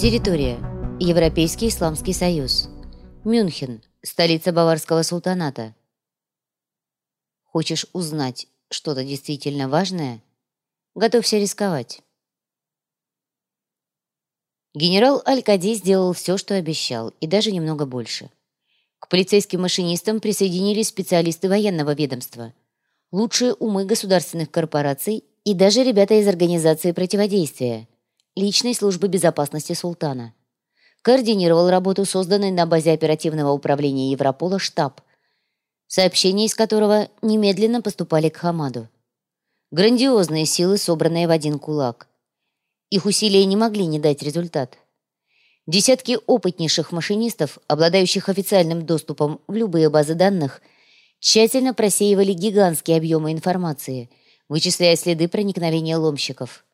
Территория. Европейский Исламский Союз. Мюнхен. Столица Баварского султаната. Хочешь узнать что-то действительно важное? Готовься рисковать. Генерал Аль-Кади сделал все, что обещал, и даже немного больше. К полицейским машинистам присоединились специалисты военного ведомства, лучшие умы государственных корпораций и даже ребята из организации противодействия, личной службы безопасности султана. Координировал работу созданной на базе оперативного управления Европола штаб, сообщения из которого немедленно поступали к Хамаду. Грандиозные силы, собранные в один кулак. Их усилия не могли не дать результат. Десятки опытнейших машинистов, обладающих официальным доступом в любые базы данных, тщательно просеивали гигантские объемы информации, вычисляя следы проникновения ломщиков.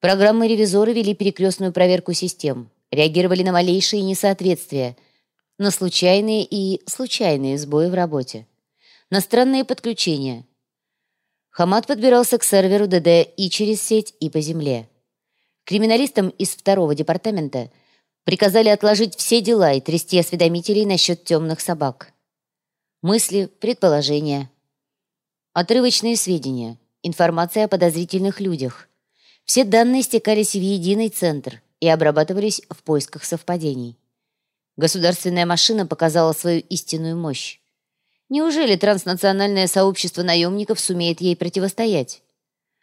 Программы-ревизоры вели перекрестную проверку систем, реагировали на малейшие несоответствия, на случайные и случайные сбои в работе, на странные подключения. Хамад подбирался к серверу ДД и через сеть, и по земле. Криминалистам из второго департамента приказали отложить все дела и трясти осведомителей насчет темных собак. Мысли, предположения, отрывочные сведения, информация о подозрительных людях. Все данные стекались в единый центр и обрабатывались в поисках совпадений. Государственная машина показала свою истинную мощь. Неужели транснациональное сообщество наемников сумеет ей противостоять?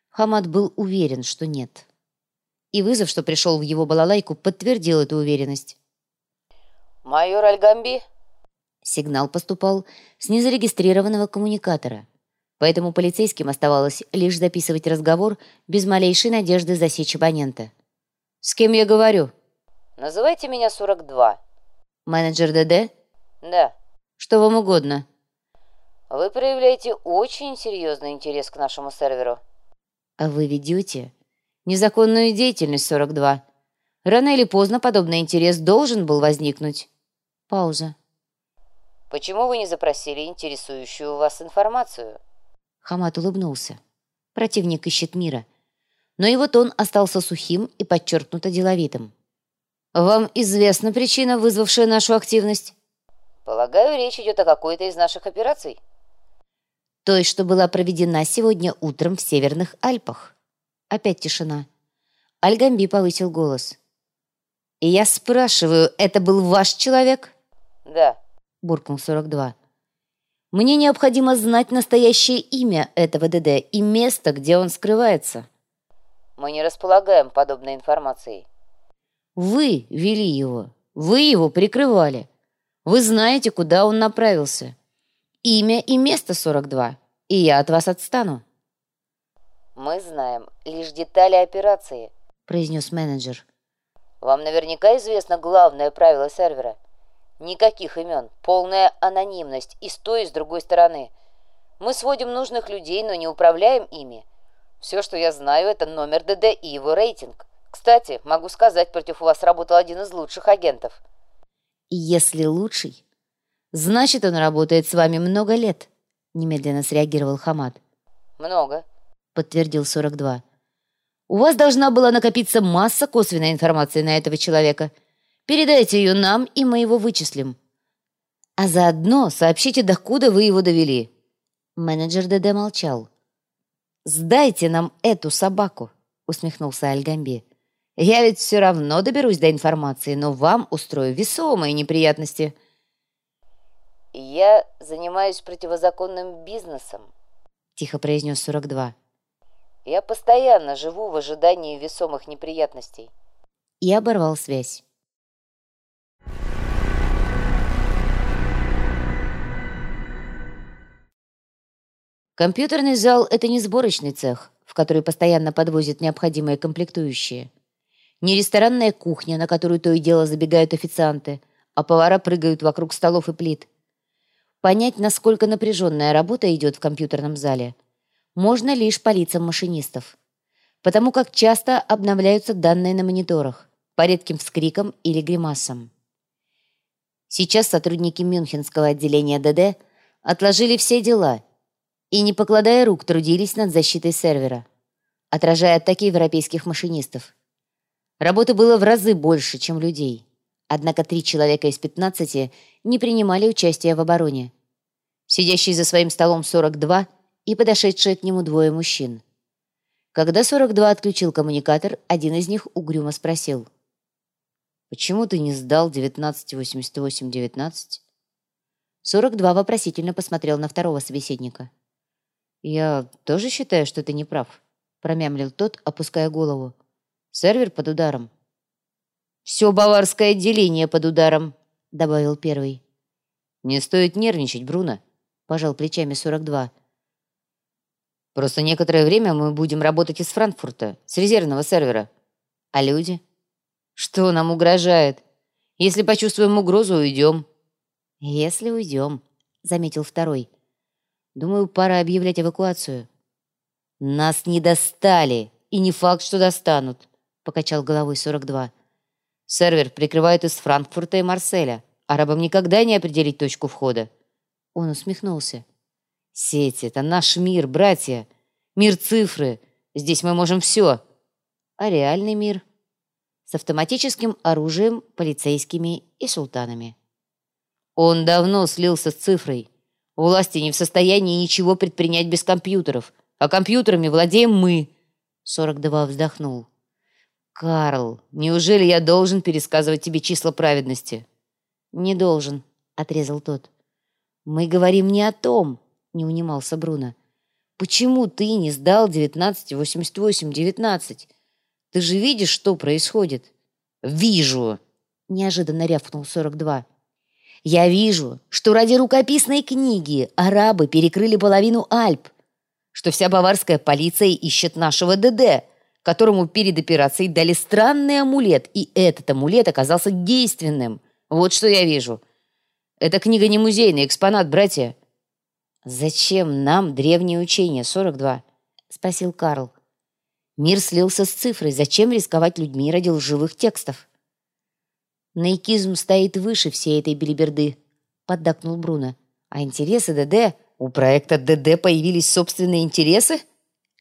Хамад был уверен, что нет. И вызов, что пришел в его балалайку, подтвердил эту уверенность. «Майор Альгамби?» Сигнал поступал с незарегистрированного коммуникатора. Поэтому полицейским оставалось лишь записывать разговор без малейшей надежды засечь абонента. «С кем я говорю?» «Называйте меня 42». «Менеджер ДД?» «Да». «Что вам угодно?» «Вы проявляете очень серьезный интерес к нашему серверу». «А вы ведете незаконную деятельность 42. Рано или поздно подобный интерес должен был возникнуть». Пауза. «Почему вы не запросили интересующую вас информацию?» Хамат улыбнулся. Противник ищет мира. Но его тон остался сухим и подчеркнуто деловитым. «Вам известна причина, вызвавшая нашу активность?» «Полагаю, речь идет о какой-то из наших операций». «Той, что была проведена сегодня утром в Северных Альпах». Опять тишина. Альгамби повысил голос. «И я спрашиваю, это был ваш человек?» «Да», — буркнул 42. Мне необходимо знать настоящее имя этого ДД и место, где он скрывается. Мы не располагаем подобной информацией. Вы вели его. Вы его прикрывали. Вы знаете, куда он направился. Имя и место 42. И я от вас отстану. Мы знаем лишь детали операции, произнес менеджер. Вам наверняка известно главное правило сервера — Никаких имен, полная анонимность и с той, и с другой стороны. Мы сводим нужных людей, но не управляем ими. Все, что я знаю, это номер ДД и его рейтинг. Кстати, могу сказать, против вас работал один из лучших агентов. Если лучший, значит, он работает с вами много лет, немедленно среагировал Хамад. Много, подтвердил 42. У вас должна была накопиться масса косвенной информации на этого человека – Передайте ее нам, и мы его вычислим. А заодно сообщите, докуда вы его довели». Менеджер ДД молчал. «Сдайте нам эту собаку», — усмехнулся Альгамби. «Я ведь все равно доберусь до информации, но вам устрою весомые неприятности». «Я занимаюсь противозаконным бизнесом», — тихо произнес 42. «Я постоянно живу в ожидании весомых неприятностей». И оборвал связь. Компьютерный зал — это не сборочный цех, в который постоянно подвозят необходимые комплектующие. Не ресторанная кухня, на которую то и дело забегают официанты, а повара прыгают вокруг столов и плит. Понять, насколько напряженная работа идет в компьютерном зале, можно лишь по лицам машинистов. Потому как часто обновляются данные на мониторах, по редким вскрикам или гримасам. Сейчас сотрудники Мюнхенского отделения ДД отложили все дела и, не покладая рук, трудились над защитой сервера, отражая атаки европейских машинистов. Работы было в разы больше, чем людей. Однако три человека из 15 не принимали участия в обороне. Сидящий за своим столом 42 и подошедшие к нему двое мужчин. Когда 42 отключил коммуникатор, один из них угрюмо спросил. «Почему ты не сдал 1988-19?» 42 вопросительно посмотрел на второго собеседника. «Я тоже считаю, что ты не прав», — промямлил тот, опуская голову. «Сервер под ударом». «Все баварское отделение под ударом», — добавил первый. «Не стоит нервничать, Бруно», — пожал плечами 42. «Просто некоторое время мы будем работать из Франкфурта, с резервного сервера. А люди? Что нам угрожает? Если почувствуем угрозу, уйдем». «Если уйдем», — заметил второй. «Думаю, пора объявлять эвакуацию». «Нас не достали, и не факт, что достанут», — покачал головой 42. Сервер прикрывают из Франкфурта и Марселя. Арабам никогда не определить точку входа». Он усмехнулся. «Сеть — это наш мир, братья. Мир цифры. Здесь мы можем все. А реальный мир? С автоматическим оружием, полицейскими и султанами. Он давно слился с цифрой. Власти не в состоянии ничего предпринять без компьютеров, а компьютерами владеем мы. 42 вздохнул. «Карл, неужели я должен пересказывать тебе числа праведности?» «Не должен», — отрезал тот. «Мы говорим не о том», — не унимался Бруно. «Почему ты не сдал 1988-19? Ты же видишь, что происходит?» «Вижу!» — неожиданно рявкнул 42. «Я вижу, что ради рукописной книги арабы перекрыли половину Альп, что вся баварская полиция ищет нашего ДД, которому перед операцией дали странный амулет, и этот амулет оказался действенным. Вот что я вижу. Эта книга не музейный экспонат, братья. «Зачем нам древние учения, 42?» — спросил Карл. Мир слился с цифрой. Зачем рисковать людьми ради лживых текстов? Наикизм стоит выше всей этой белиберды, поддакнул Бруно. А интересы ДД... У проекта ДД появились собственные интересы?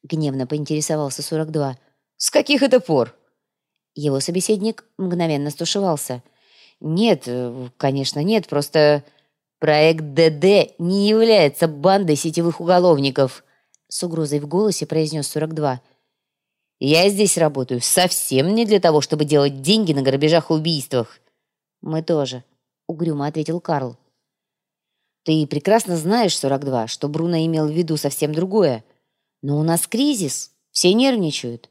Гневно поинтересовался 42. «С каких это пор?» Его собеседник мгновенно стушевался. «Нет, э, конечно, нет, просто проект ДД не является бандой сетевых уголовников», с угрозой в голосе произнес 42. «Я здесь работаю совсем не для того, чтобы делать деньги на грабежах и убийствах». «Мы тоже», — угрюмо ответил Карл. «Ты прекрасно знаешь, 42, что Бруно имел в виду совсем другое. Но у нас кризис, все нервничают.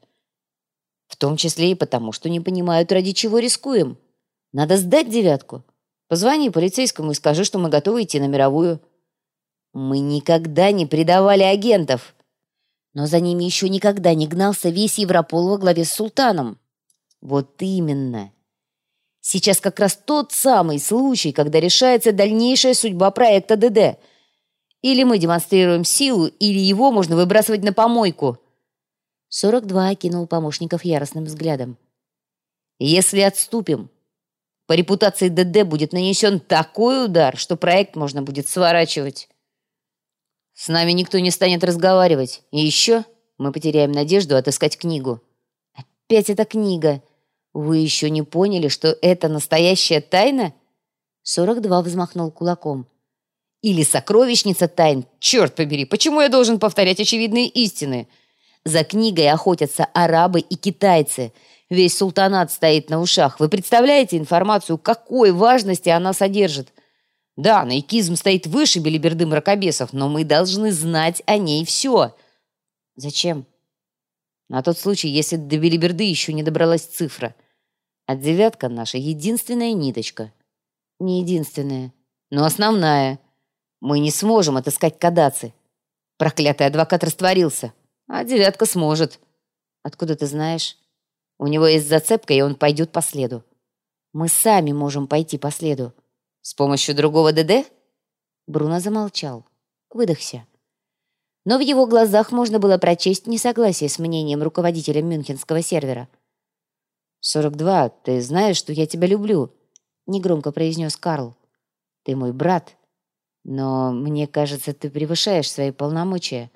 В том числе и потому, что не понимают, ради чего рискуем. Надо сдать девятку. Позвони полицейскому и скажи, что мы готовы идти на мировую. Мы никогда не предавали агентов. Но за ними еще никогда не гнался весь Европол во главе с султаном. Вот именно. Сейчас как раз тот самый случай, когда решается дальнейшая судьба проекта ДД. Или мы демонстрируем силу, или его можно выбрасывать на помойку. 42 окинул помощников яростным взглядом. «Если отступим, по репутации ДД будет нанесен такой удар, что проект можно будет сворачивать. С нами никто не станет разговаривать. И еще мы потеряем надежду отыскать книгу. Опять эта книга. Вы еще не поняли, что это настоящая тайна?» 42 взмахнул кулаком. «Или сокровищница тайн. Черт побери, почему я должен повторять очевидные истины?» За книгой охотятся арабы и китайцы. Весь султанат стоит на ушах. Вы представляете информацию, какой важности она содержит? Да, наикизм стоит выше белиберды мракобесов, но мы должны знать о ней все. Зачем? На тот случай, если до белиберды еще не добралась цифра. А девятка наша единственная ниточка. Не единственная, но основная. Мы не сможем отыскать кадацы. Проклятый адвокат растворился. А девятка сможет. Откуда ты знаешь? У него есть зацепка, и он пойдет по следу. Мы сами можем пойти по следу. С помощью другого ДД? Бруно замолчал. Выдохся. Но в его глазах можно было прочесть несогласие с мнением руководителя мюнхенского сервера. «42, ты знаешь, что я тебя люблю», — негромко произнес Карл. «Ты мой брат, но мне кажется, ты превышаешь свои полномочия.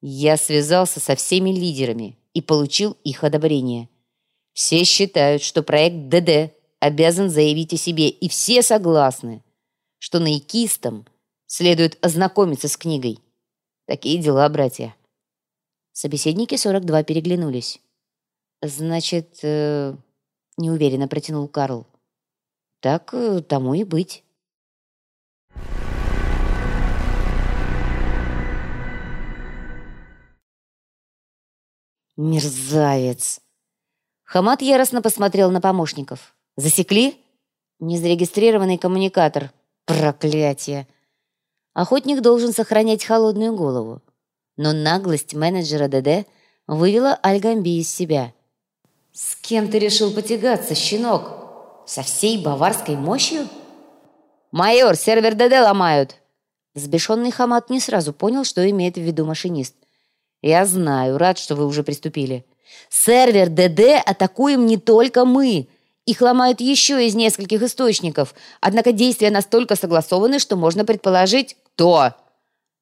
Я связался со всеми лидерами и получил их одобрение. Все считают, что проект ДД обязан заявить о себе, и все согласны, что наикистам следует ознакомиться с книгой. Такие дела, братья. Собеседники 42 переглянулись. «Значит, э, неуверенно протянул Карл. Так э, тому и быть». «Мерзавец!» Хамат яростно посмотрел на помощников. «Засекли?» «Незарегистрированный коммуникатор. Проклятие!» Охотник должен сохранять холодную голову. Но наглость менеджера ДД вывела Альгамби из себя. «С кем ты решил потягаться, щенок? Со всей баварской мощью?» «Майор, сервер ДД ломают!» Взбешенный Хамат не сразу понял, что имеет в виду машинист. «Я знаю, рад, что вы уже приступили. Сервер ДД атакуем не только мы. Их ломают еще из нескольких источников, однако действия настолько согласованы, что можно предположить, кто.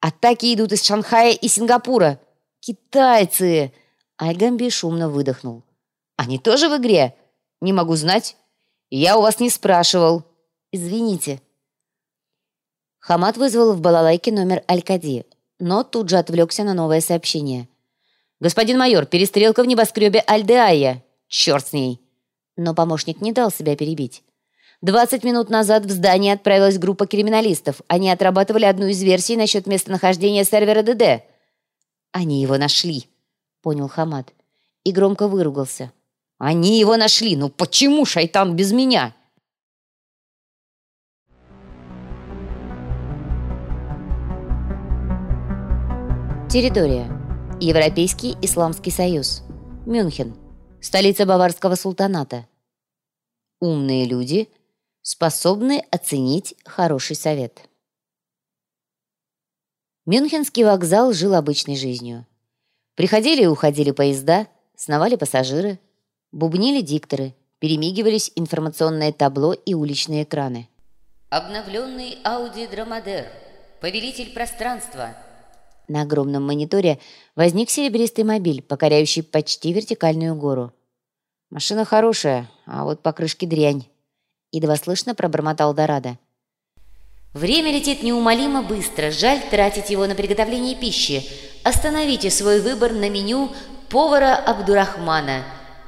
Атаки идут из Шанхая и Сингапура. Китайцы! Альгамби шумно выдохнул. Они тоже в игре? Не могу знать. Я у вас не спрашивал. Извините. Хамат вызвал в балалайке номер Алькади, но тут же отвлекся на новое сообщение. «Господин майор, перестрелка в небоскребе Альдеая. Черт с ней!» Но помощник не дал себя перебить. Двадцать минут назад в здание отправилась группа криминалистов. Они отрабатывали одну из версий насчет местонахождения сервера ДД. «Они его нашли», — понял Хамад. И громко выругался. «Они его нашли! Ну почему, шайтан, без меня?» Территория. Европейский Исламский Союз. Мюнхен столица Баварского султаната. Умные люди способны оценить хороший совет. Мюнхенский вокзал жил обычной жизнью. Приходили и уходили поезда, сновали пассажиры, бубнили дикторы, перемигивались информационное табло и уличные экраны. Обновленный Audi Драмадер, повелитель пространства – на огромном мониторе возник серебристый мобиль, покоряющий почти вертикальную гору. «Машина хорошая, а вот покрышки дрянь», — едва слышно пробормотал Дорадо. «Время летит неумолимо быстро, жаль тратить его на приготовление пищи. Остановите свой выбор на меню повара Абдурахмана.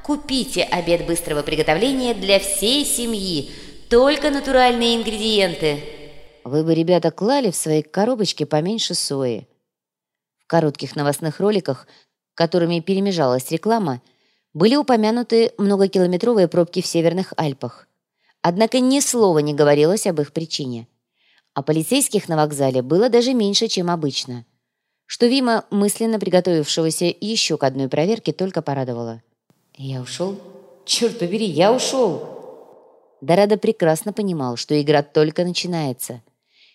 Купите обед быстрого приготовления для всей семьи, только натуральные ингредиенты». Вы бы, ребята, клали в свои коробочки поменьше сои коротких новостных роликах, которыми перемежалась реклама, были упомянуты многокилометровые пробки в Северных Альпах. Однако ни слова не говорилось об их причине. А полицейских на вокзале было даже меньше, чем обычно, что Вима, мысленно приготовившегося еще к одной проверке, только порадовало. «Я ушел? Черт побери, я ушел!» Дорадо прекрасно понимал, что игра только начинается.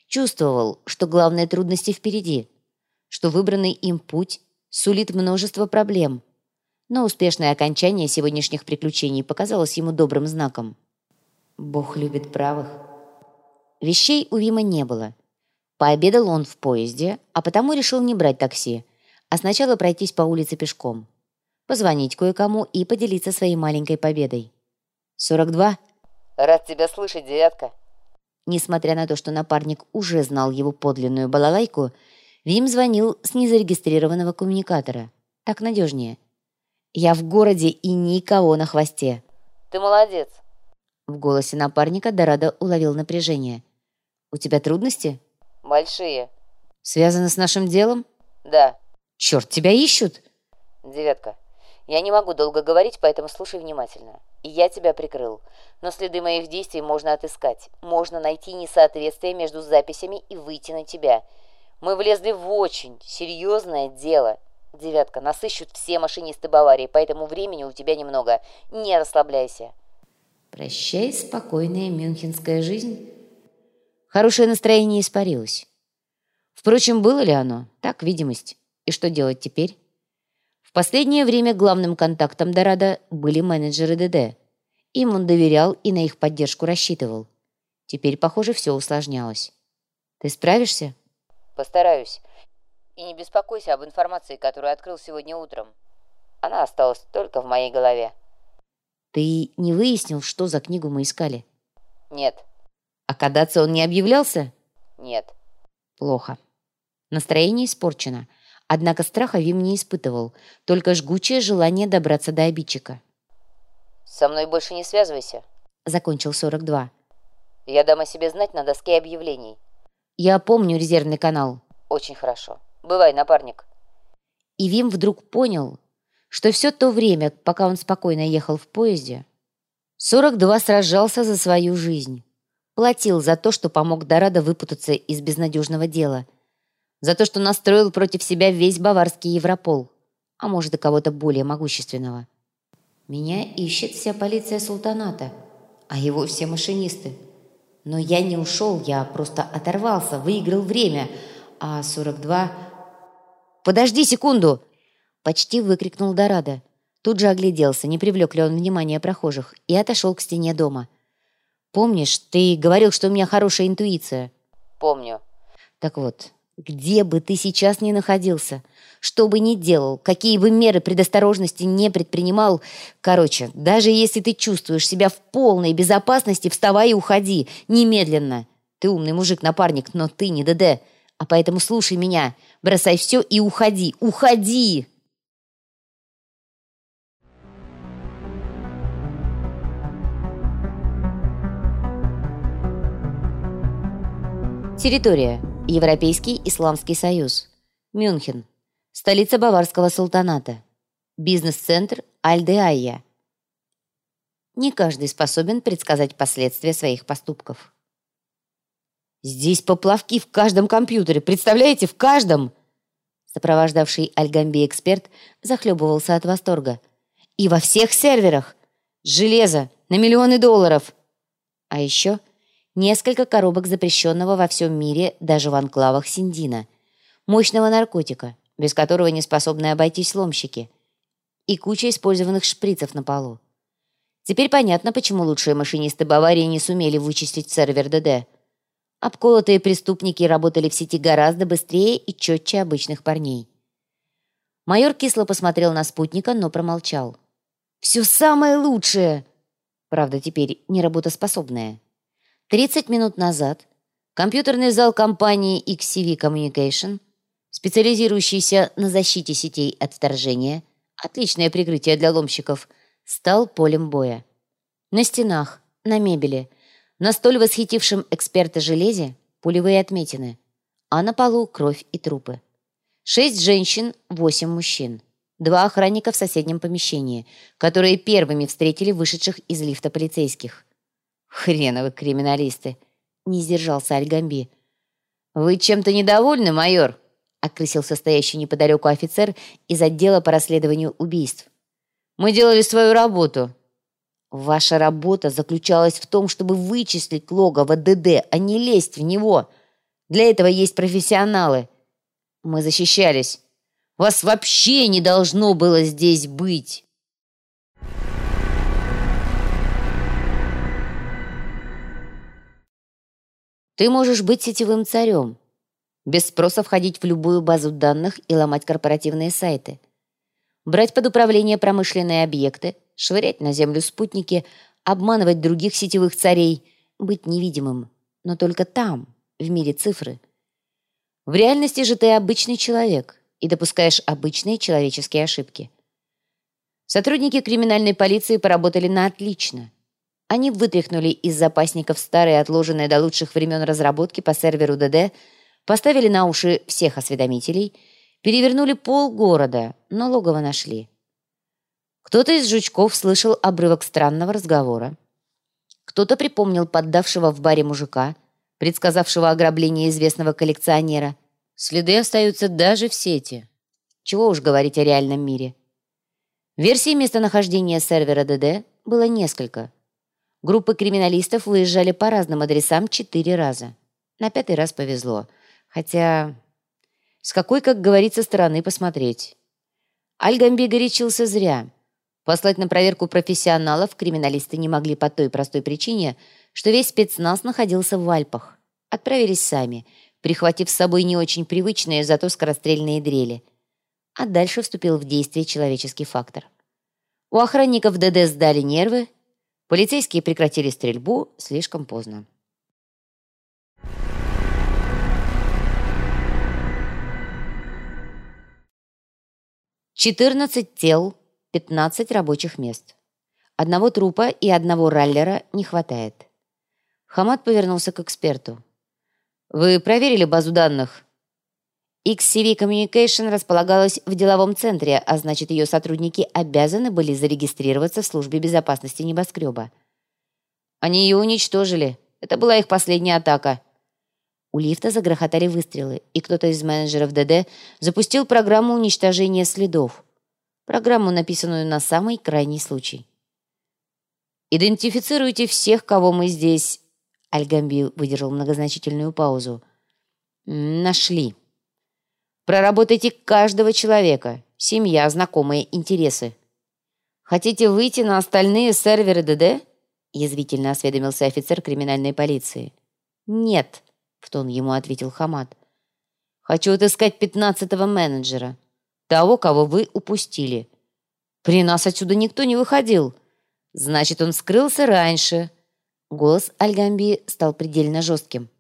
Чувствовал, что главные трудности впереди – что выбранный им путь сулит множество проблем. Но успешное окончание сегодняшних приключений показалось ему добрым знаком. Бог любит правых. Вещей у Вима не было. Пообедал он в поезде, а потому решил не брать такси, а сначала пройтись по улице пешком. Позвонить кое-кому и поделиться своей маленькой победой. «42?» «Рад тебя слышать, девятка». Несмотря на то, что напарник уже знал его подлинную балалайку, Вим звонил с незарегистрированного коммуникатора. Так надежнее. «Я в городе и никого на хвосте». «Ты молодец». В голосе напарника Дорадо уловил напряжение. «У тебя трудности?» «Большие». «Связано с нашим делом?» «Да». «Черт, тебя ищут!» «Девятка, я не могу долго говорить, поэтому слушай внимательно. И я тебя прикрыл. Но следы моих действий можно отыскать. Можно найти несоответствие между записями и выйти на тебя. Мы влезли в очень серьезное дело. Девятка, нас ищут все машинисты Баварии, поэтому времени у тебя немного. Не расслабляйся. Прощай, спокойная мюнхенская жизнь. Хорошее настроение испарилось. Впрочем, было ли оно? Так, видимость. И что делать теперь? В последнее время главным контактом Дорадо были менеджеры ДД. Им он доверял и на их поддержку рассчитывал. Теперь, похоже, все усложнялось. Ты справишься? Постараюсь. И не беспокойся об информации, которую открыл сегодня утром. Она осталась только в моей голове. Ты не выяснил, что за книгу мы искали? Нет. А кадаться он не объявлялся? Нет. Плохо. Настроение испорчено. Однако страха Вим не испытывал, только жгучее желание добраться до обидчика. «Со мной больше не связывайся», — закончил 42. «Я дам о себе знать на доске объявлений». «Я помню резервный канал». «Очень хорошо. Бывай, напарник». И Вим вдруг понял, что все то время, пока он спокойно ехал в поезде, 42 сражался за свою жизнь, платил за то, что помог Дорадо выпутаться из безнадежного дела — за то, что настроил против себя весь баварский Европол, а может и кого-то более могущественного. Меня ищет вся полиция султаната, а его все машинисты. Но я не ушел, я просто оторвался, выиграл время, а 42... «Подожди секунду!» Почти выкрикнул Дорадо. Тут же огляделся, не привлек ли он внимания прохожих, и отошел к стене дома. «Помнишь, ты говорил, что у меня хорошая интуиция?» «Помню». «Так вот, где бы ты сейчас ни находился, что бы ни делал, какие бы меры предосторожности не предпринимал, короче, даже если ты чувствуешь себя в полной безопасности, вставай и уходи, немедленно. Ты умный мужик-напарник, но ты не ДД, а поэтому слушай меня, бросай все и уходи, уходи!» Территория Европейский Исламский Союз. Мюнхен. Столица Баварского султаната. Бизнес-центр Аль-де-Айя. Не каждый способен предсказать последствия своих поступков. «Здесь поплавки в каждом компьютере, представляете, в каждом!» Сопровождавший Альгамби эксперт захлебывался от восторга. «И во всех серверах! Железо! На миллионы долларов!» А еще несколько коробок запрещенного во всем мире, даже в анклавах Синдина, мощного наркотика, без которого не способны обойтись ломщики, и куча использованных шприцев на полу. Теперь понятно, почему лучшие машинисты Баварии не сумели вычистить сервер ДД. Обколотые преступники работали в сети гораздо быстрее и четче обычных парней. Майор кисло посмотрел на спутника, но промолчал. «Все самое лучшее!» Правда, теперь неработоспособное. 30 минут назад компьютерный зал компании XCV Communication, специализирующийся на защите сетей от вторжения, отличное прикрытие для ломщиков, стал полем боя. На стенах, на мебели, на столь восхитившем эксперта железе пулевые отметины, а на полу кровь и трупы. Шесть женщин, восемь мужчин. Два охранника в соседнем помещении, которые первыми встретили вышедших из лифта полицейских – «Хреновы криминалисты!» — не сдержался Альгамби. «Вы чем-то недовольны, майор?» — окрысился стоящий неподалеку офицер из отдела по расследованию убийств. «Мы делали свою работу». «Ваша работа заключалась в том, чтобы вычислить логово ДД, а не лезть в него. Для этого есть профессионалы». «Мы защищались. Вас вообще не должно было здесь быть!» Ты можешь быть сетевым царем, без спроса входить в любую базу данных и ломать корпоративные сайты, брать под управление промышленные объекты, швырять на землю спутники, обманывать других сетевых царей, быть невидимым, но только там, в мире цифры. В реальности же ты обычный человек и допускаешь обычные человеческие ошибки. Сотрудники криминальной полиции поработали на отлично – они вытряхнули из запасников старые, отложенные до лучших времен разработки по серверу ДД, поставили на уши всех осведомителей, перевернули пол города, но логово нашли. Кто-то из жучков слышал обрывок странного разговора. Кто-то припомнил поддавшего в баре мужика, предсказавшего ограбление известного коллекционера. Следы остаются даже в сети. Чего уж говорить о реальном мире. Версий местонахождения сервера ДД было несколько – Группы криминалистов выезжали по разным адресам четыре раза. На пятый раз повезло. Хотя... С какой, как говорится, стороны посмотреть? Альгамби горячился зря. Послать на проверку профессионалов криминалисты не могли по той простой причине, что весь спецназ находился в Альпах. Отправились сами, прихватив с собой не очень привычные, зато скорострельные дрели. А дальше вступил в действие человеческий фактор. У охранников ДД сдали нервы, полицейские прекратили стрельбу слишком поздно. Четырнадцать тел, пятнадцать рабочих мест. Одного трупа и одного раллера не хватает. Хамад повернулся к эксперту. «Вы проверили базу данных?» XCV Communication располагалась в деловом центре, а значит, ее сотрудники обязаны были зарегистрироваться в службе безопасности небоскреба. Они ее уничтожили. Это была их последняя атака. У лифта загрохотали выстрелы, и кто-то из менеджеров ДД запустил программу уничтожения следов. Программу, написанную на самый крайний случай. «Идентифицируйте всех, кого мы здесь...» Альгамби выдержал многозначительную паузу. «Нашли. Проработайте каждого человека. Семья, знакомые, интересы. Хотите выйти на остальные серверы ДД?» Язвительно осведомился офицер криминальной полиции. «Нет», — в тон ему ответил Хамад. «Хочу отыскать пятнадцатого менеджера. Того, кого вы упустили. При нас отсюда никто не выходил. Значит, он скрылся раньше». Голос Альгамби стал предельно жестким.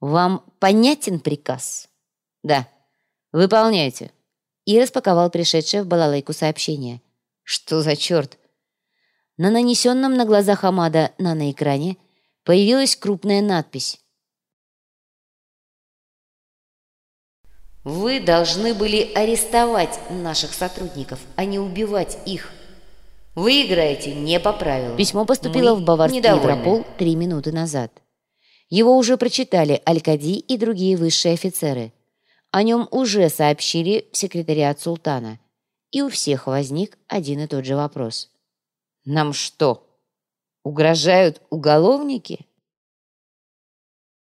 «Вам понятен приказ?» «Да. Выполняйте». И распаковал пришедшее в балалайку сообщение. «Что за черт?» На нанесенном на глаза Хамада наноэкране появилась крупная надпись. «Вы должны были арестовать наших сотрудников, а не убивать их». Вы играете не по правилам. Письмо поступило Мы в Баварский недовольны. Европол три минуты назад. Его уже прочитали Алькади и другие высшие офицеры. О нем уже сообщили в секретариат султана. И у всех возник один и тот же вопрос. «Нам что, угрожают уголовники?»